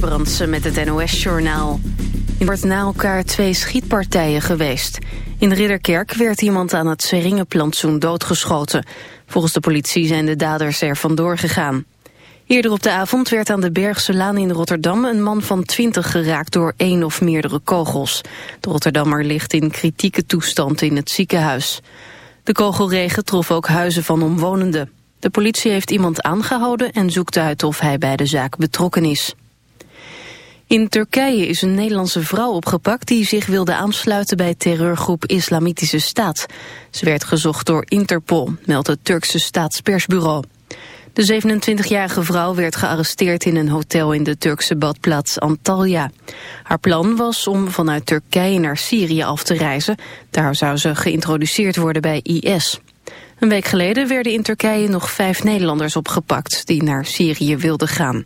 Brandsen met het NOS-journaal. Er wordt na elkaar twee schietpartijen geweest. In Ridderkerk werd iemand aan het seringenplantsoen doodgeschoten. Volgens de politie zijn de daders er vandoor gegaan. Eerder op de avond werd aan de Bergse Laan in Rotterdam... een man van 20 geraakt door één of meerdere kogels. De Rotterdammer ligt in kritieke toestand in het ziekenhuis. De kogelregen trof ook huizen van omwonenden. De politie heeft iemand aangehouden en zoekt uit of hij bij de zaak betrokken is. In Turkije is een Nederlandse vrouw opgepakt die zich wilde aansluiten bij terreurgroep Islamitische Staat. Ze werd gezocht door Interpol, meldt het Turkse staatspersbureau. De 27-jarige vrouw werd gearresteerd in een hotel in de Turkse badplaats Antalya. Haar plan was om vanuit Turkije naar Syrië af te reizen. Daar zou ze geïntroduceerd worden bij IS. Een week geleden werden in Turkije nog vijf Nederlanders opgepakt die naar Syrië wilden gaan.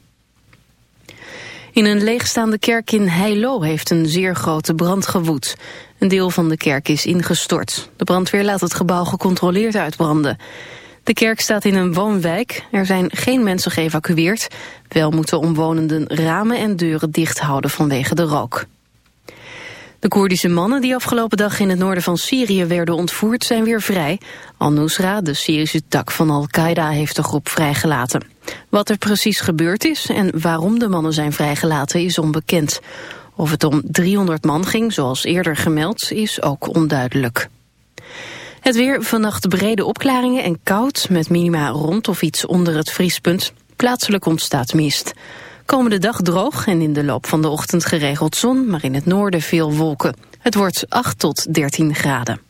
In een leegstaande kerk in Heilo heeft een zeer grote brand gewoed. Een deel van de kerk is ingestort. De brandweer laat het gebouw gecontroleerd uitbranden. De kerk staat in een woonwijk. Er zijn geen mensen geëvacueerd. Wel moeten omwonenden ramen en deuren dicht houden vanwege de rook. De Koerdische mannen die afgelopen dag in het noorden van Syrië werden ontvoerd zijn weer vrij. Al-Nusra, de Syrische tak van Al-Qaeda, heeft de groep vrijgelaten. Wat er precies gebeurd is en waarom de mannen zijn vrijgelaten is onbekend. Of het om 300 man ging, zoals eerder gemeld, is ook onduidelijk. Het weer, vannacht brede opklaringen en koud, met minima rond of iets onder het vriespunt. Plaatselijk ontstaat mist. Komende dag droog en in de loop van de ochtend geregeld zon, maar in het noorden veel wolken. Het wordt 8 tot 13 graden.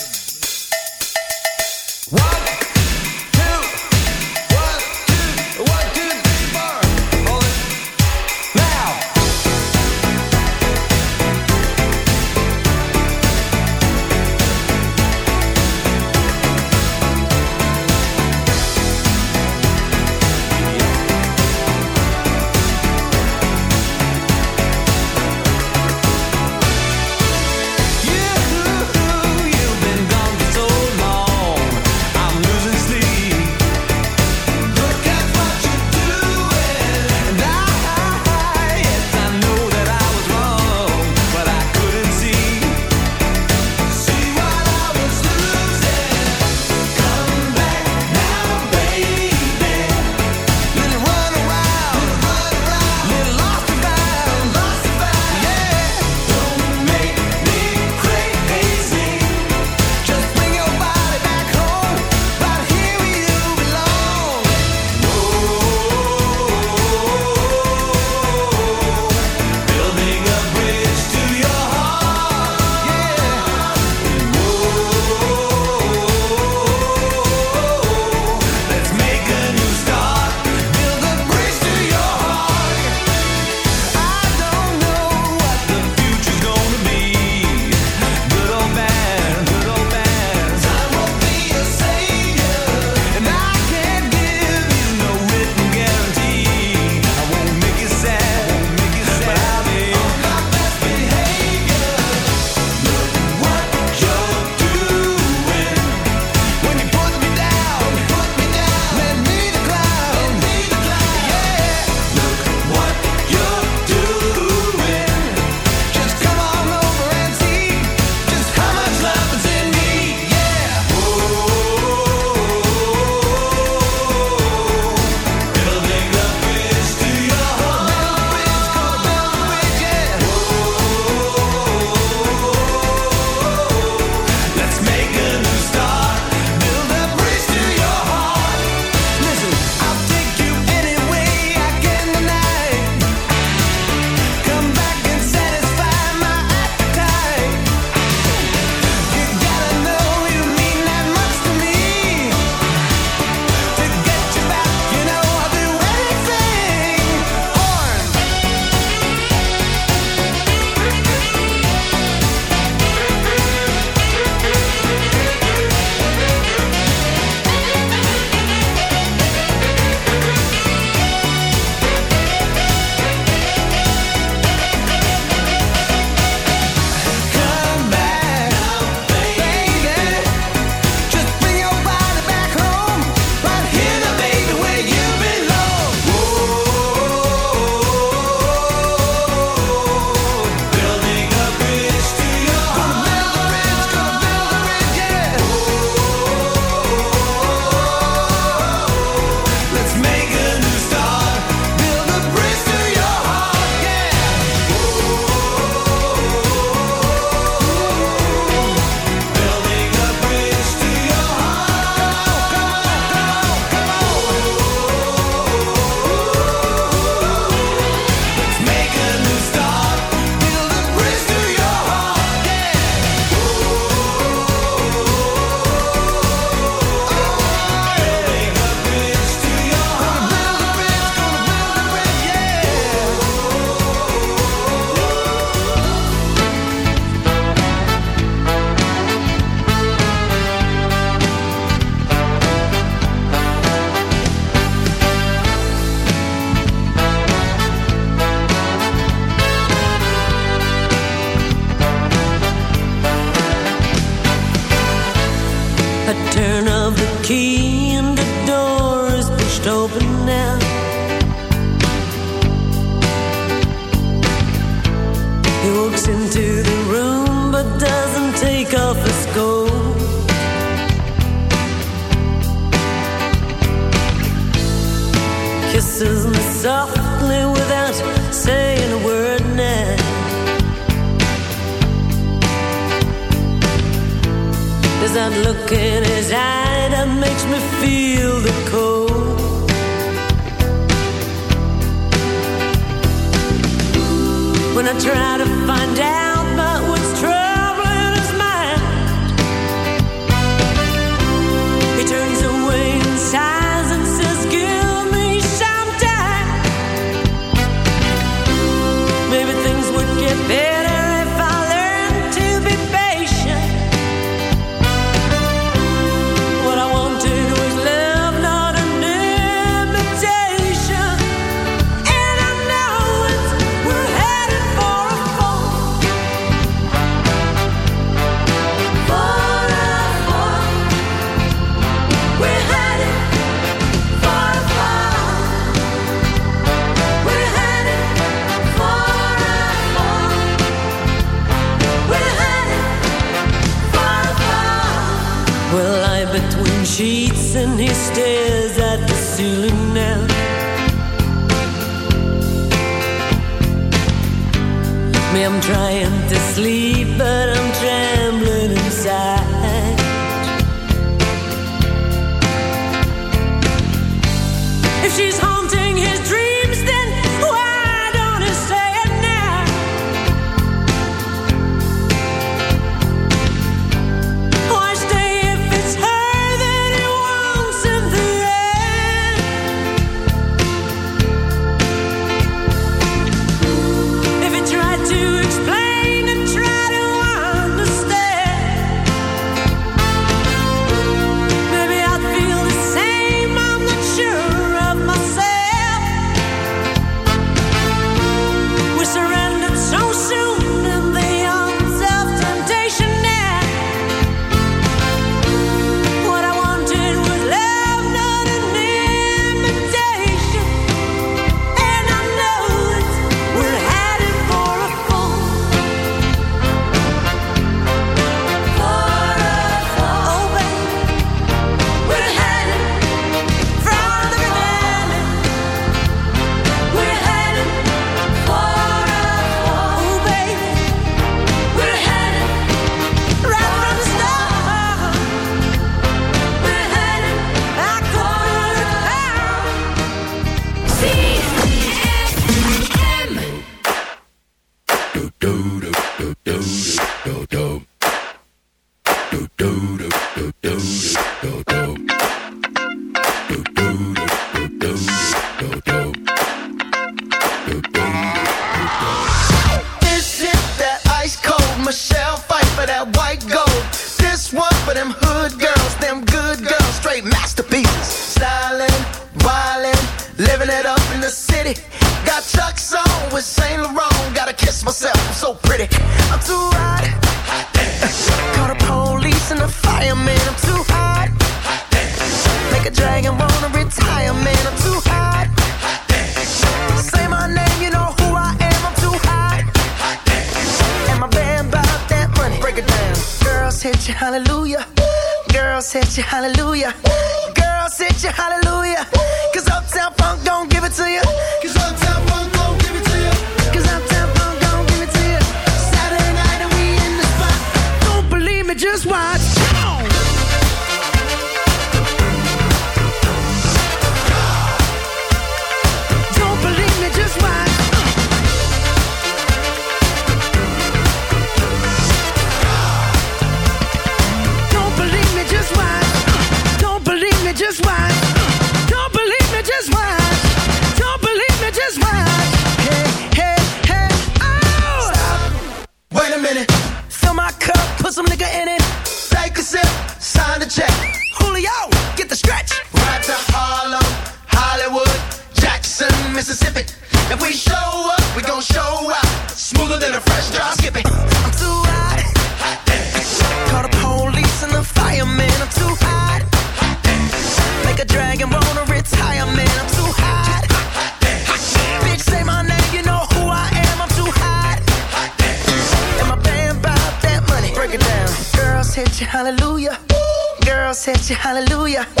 Hallelujah.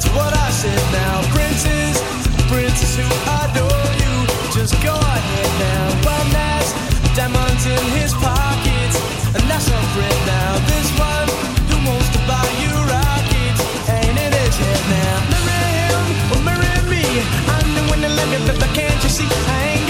that's what I said now. princes, princes who adore you, just go ahead now. One has diamonds in his pockets, and that's a friend now. This one who wants to buy you rockets, ain't in his head now. Marry him or marry me. I'm the one that let me, but can't you see I ain't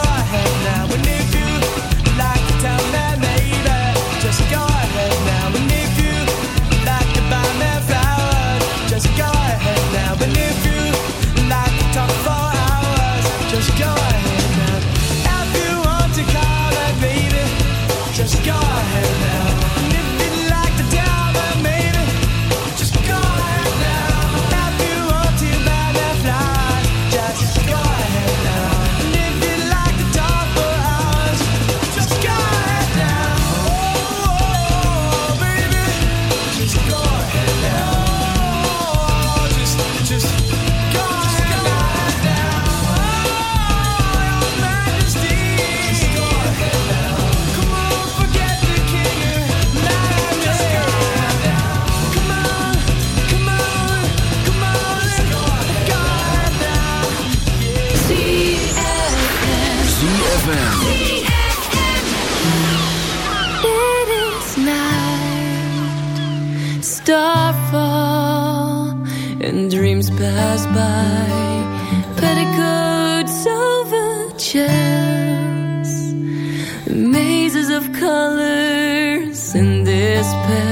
It is night, starfall, and dreams pass by. Petticoats over chests, mazes of colors in despair.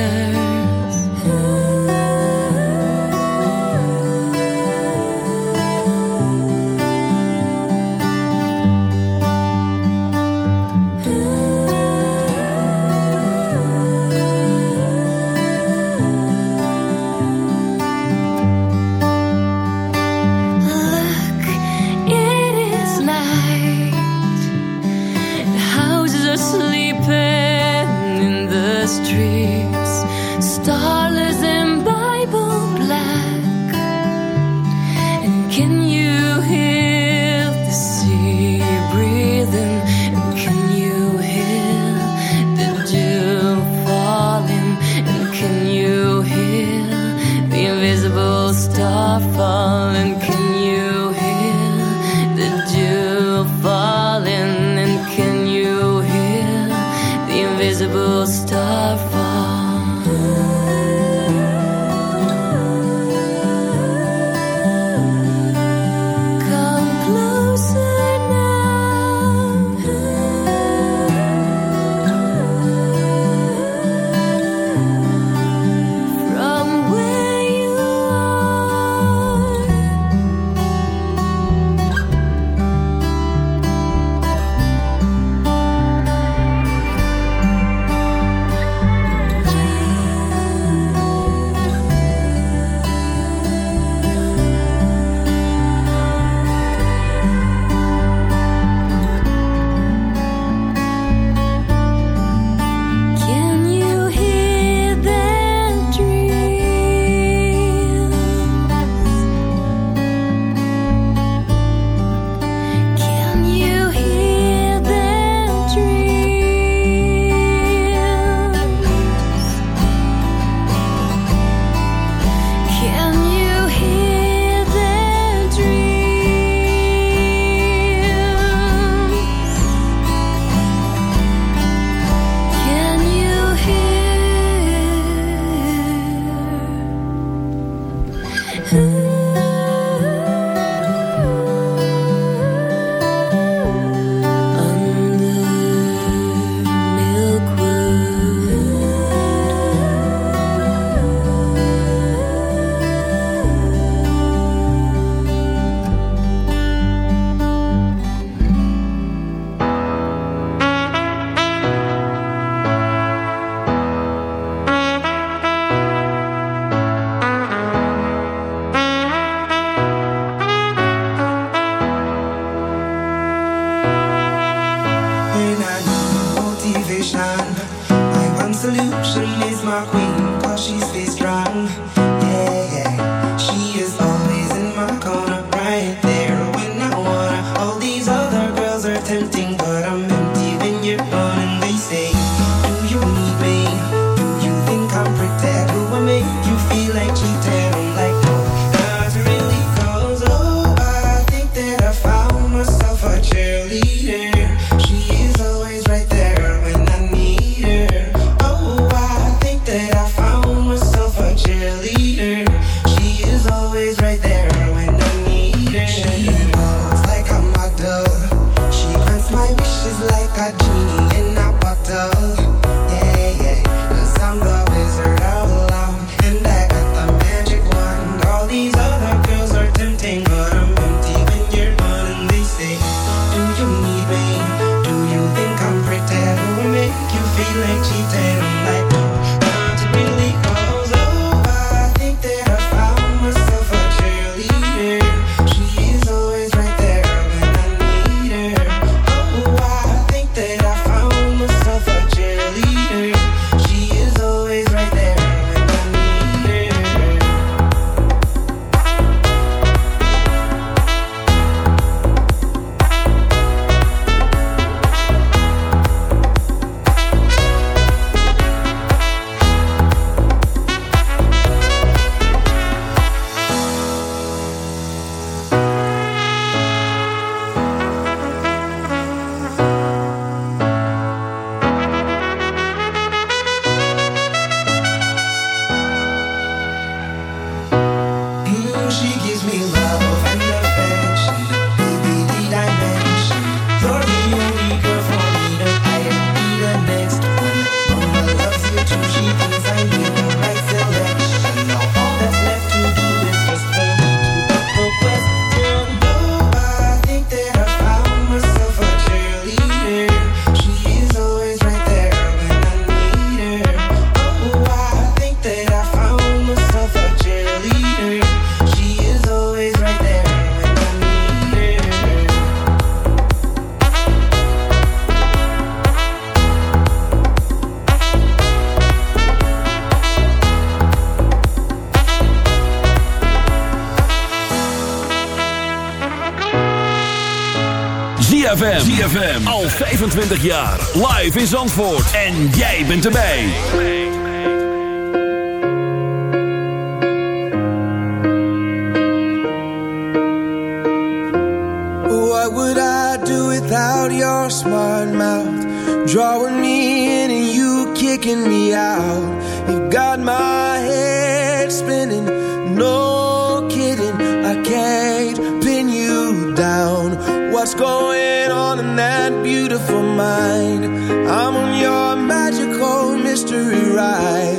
25 jaar. Live in Zandvoort. En jij bent erbij. What would I do without your smart mouth? Drawing me in and you kicking me out. You got my head spinning. Beautiful mind. I'm on your magical mystery ride,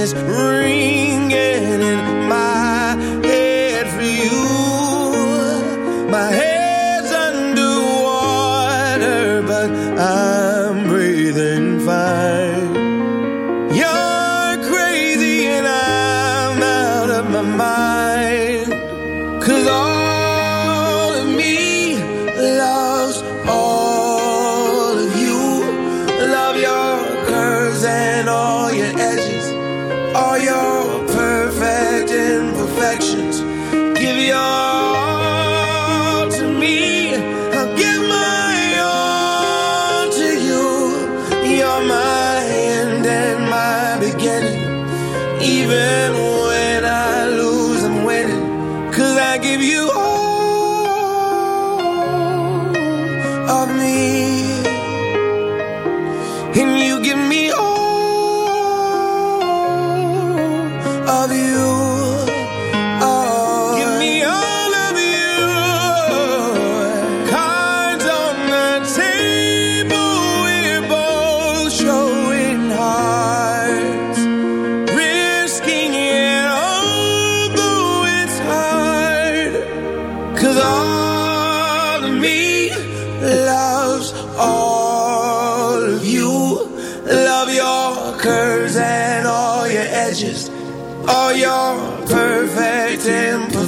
is ringing.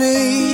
me.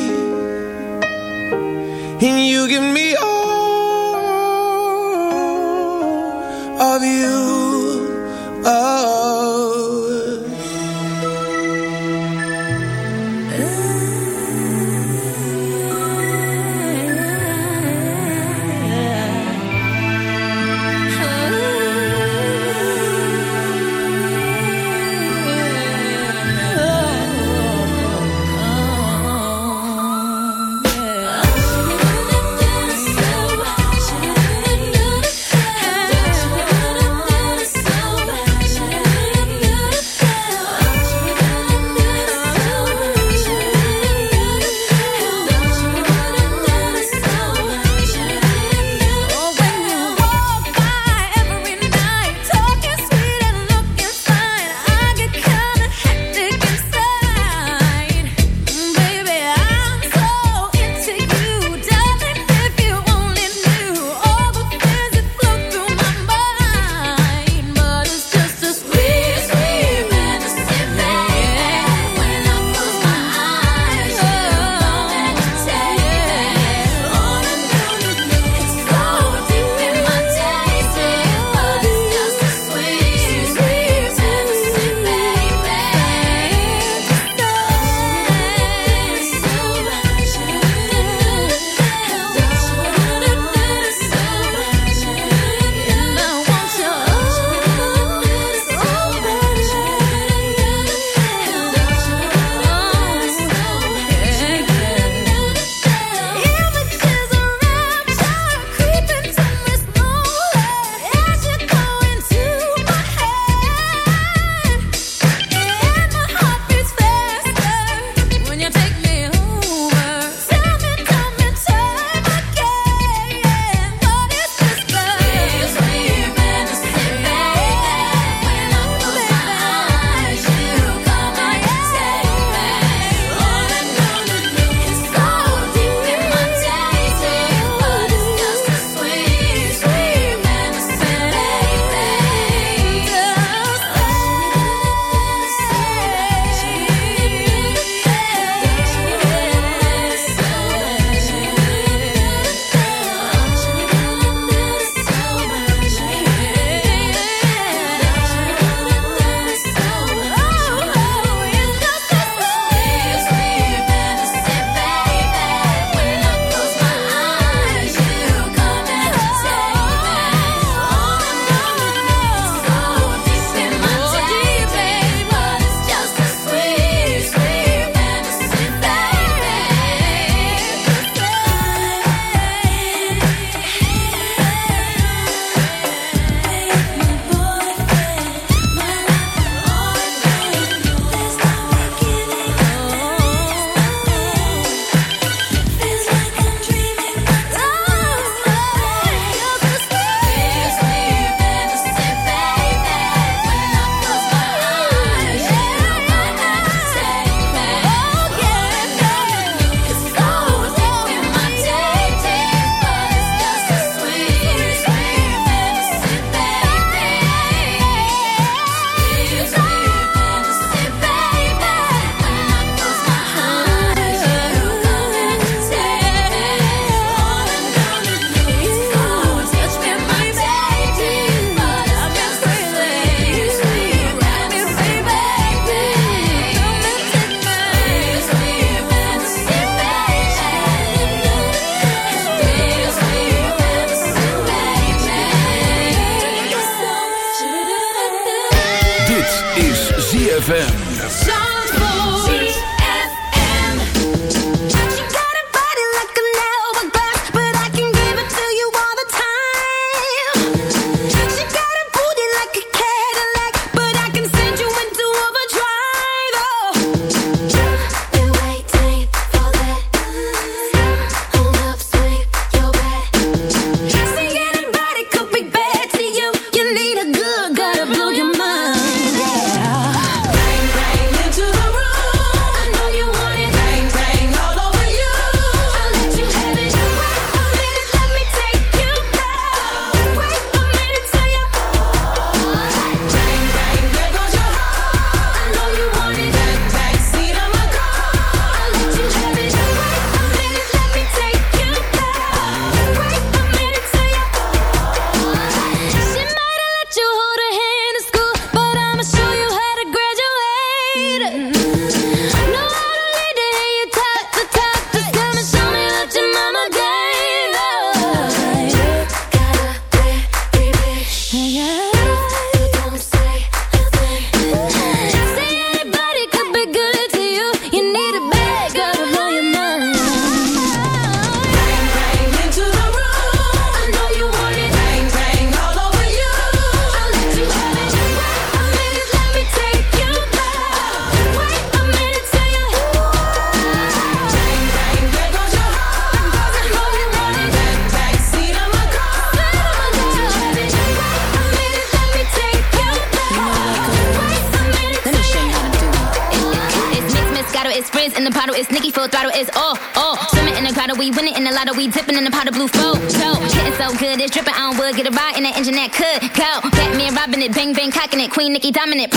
Dominant,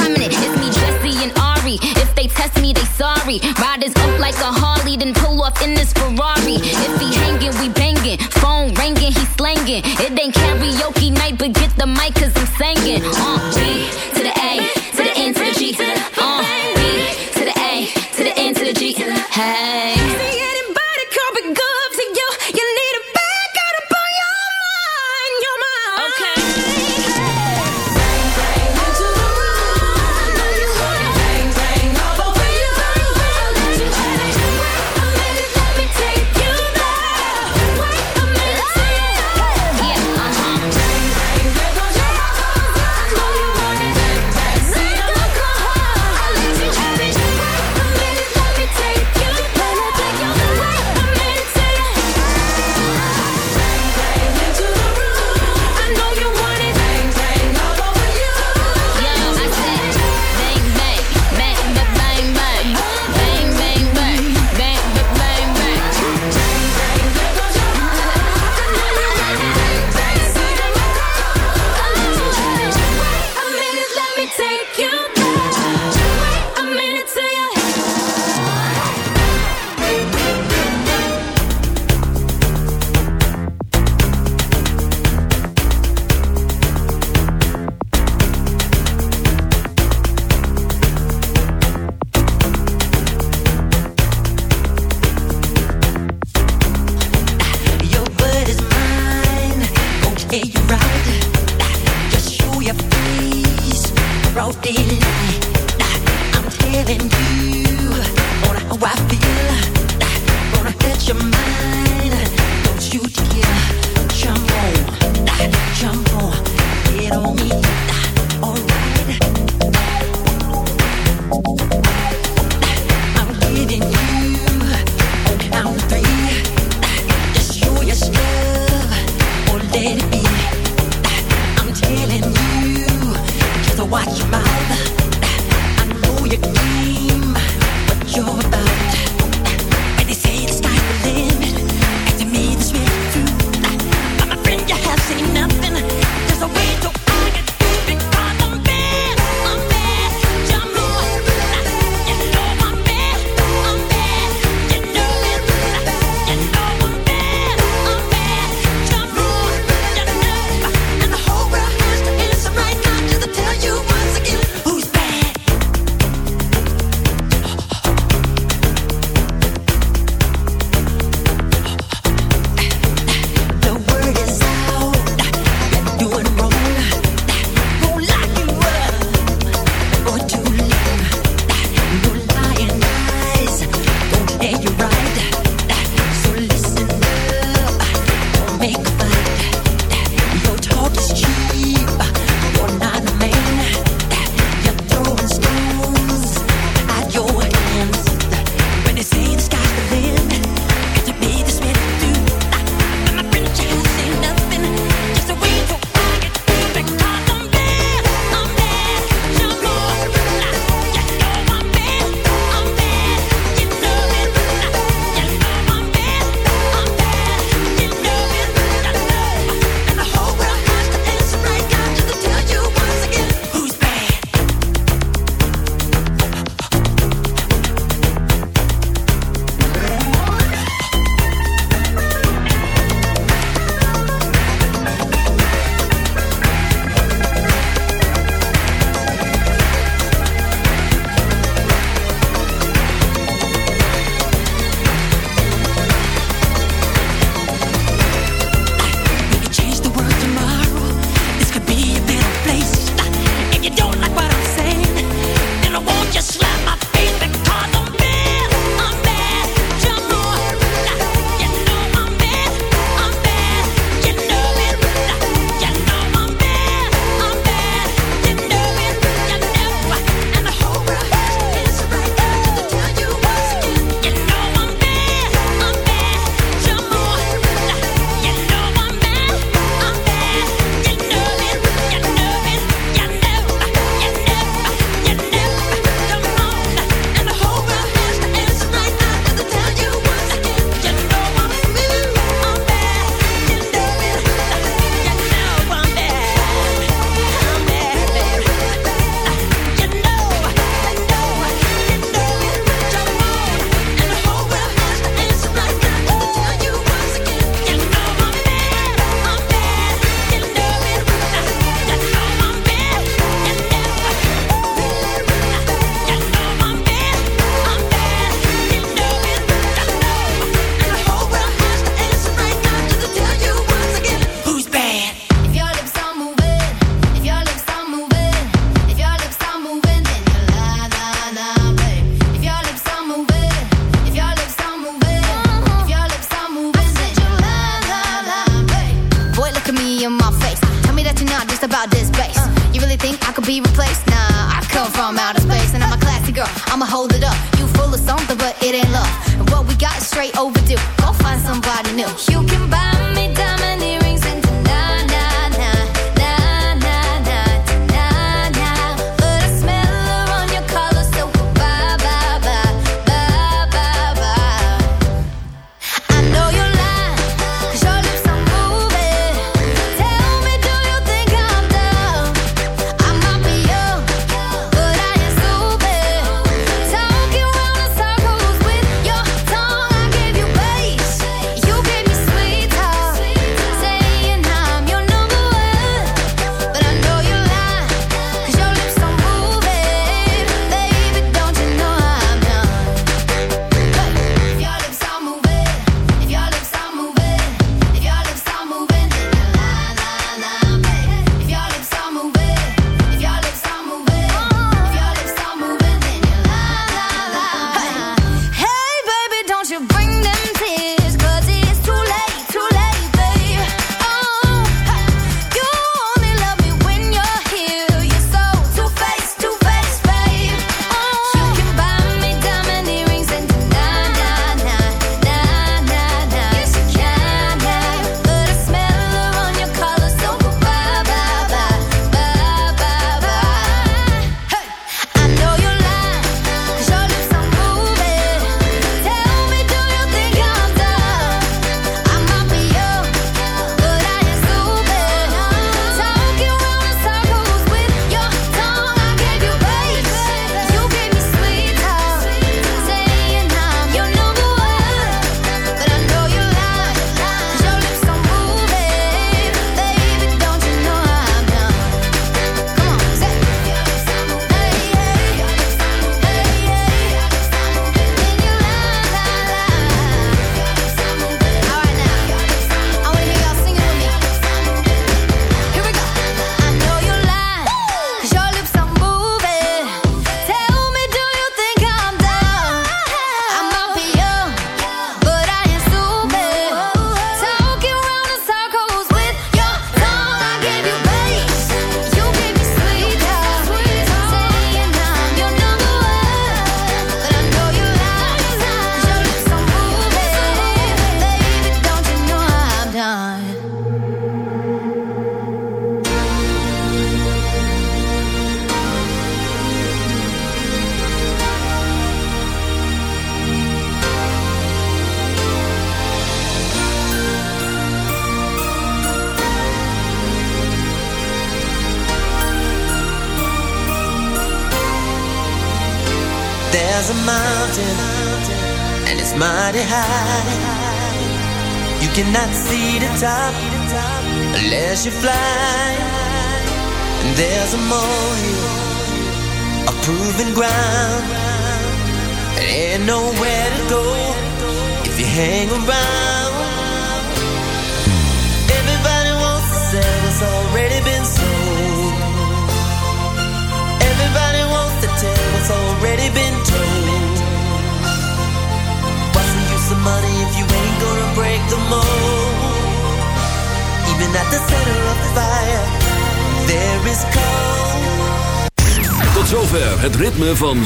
watch my.